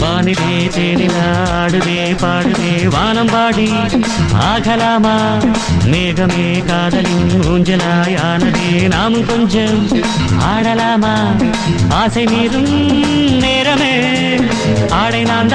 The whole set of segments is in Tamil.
வானிலே தேனில் ஆடுதே பாடுதே வானம் பாடி ஆகலாமா? மேகமே காதலின் ஊஞ்சலாயானதே நாம் கொஞ்சம் ஆடலாமா? ஆசை மீறும் நேரமே ஆடை நான்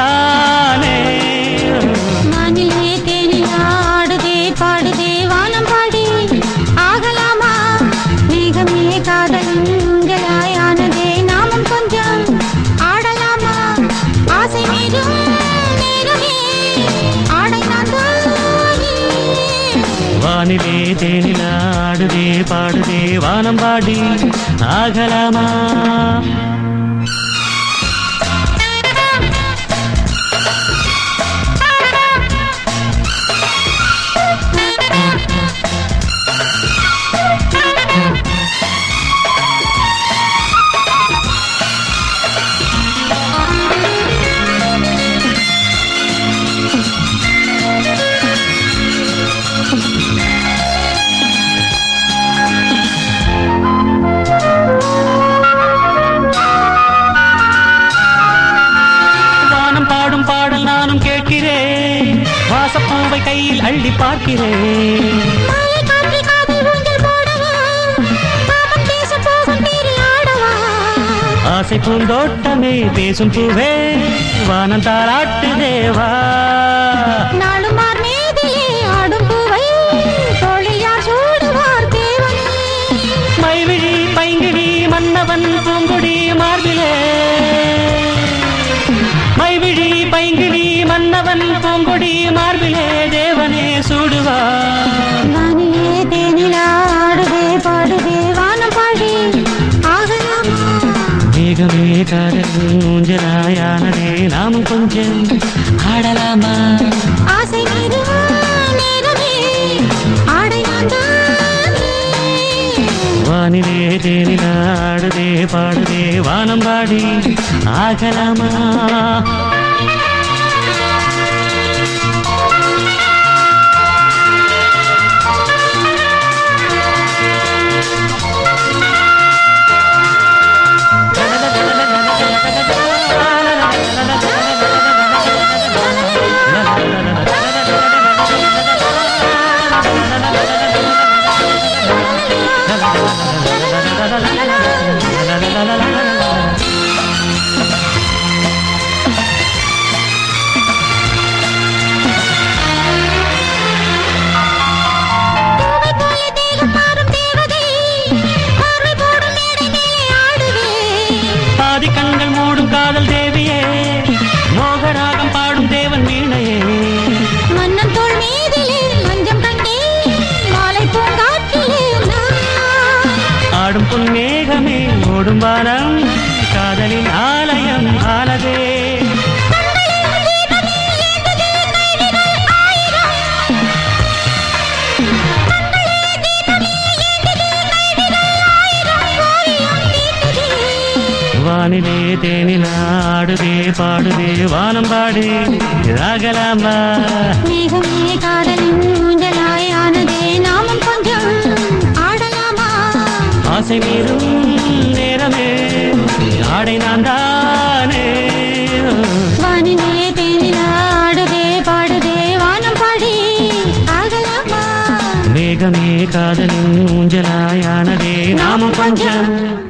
தேனில ஆடுதே பாடுதே வானம் பாடி ஆகலாமா? போகும் பேரில் ஆடவா? ஆசை பூந்தோட்டமே பேசும் பூவே வானம் தாளாட்டு தேவா. மைவிழி பைங்கிழி மன்னவன் பூங்குடி மார்பிலே. மன்னவன் பூங்குடி கொஞ்சம் ஆடலாமா ஆசை மீது நேரமே ஆடை. வானிலே தேனில ஆடுதே பாடுதே வானம் பாடி ஆகலாமா ஆடும் பொன்மேகமே ஓடும் வானம் காதலின் ஆலயம் ஆனதே. வானிலே தேனில ஆடுதே பாடுதே வானம் பாடு ராகலாமா மேகமே காதலின் ஆசை மீறும் நேரமே. ஆடை நான் தானே. வானிலே தேனில் ஆடுதே பாடுதே வானம் பாடி. ஆகலாமா? மேகமே காதலின் ஊஞ்சலாயானதே. நாமும் கொஞ்சம்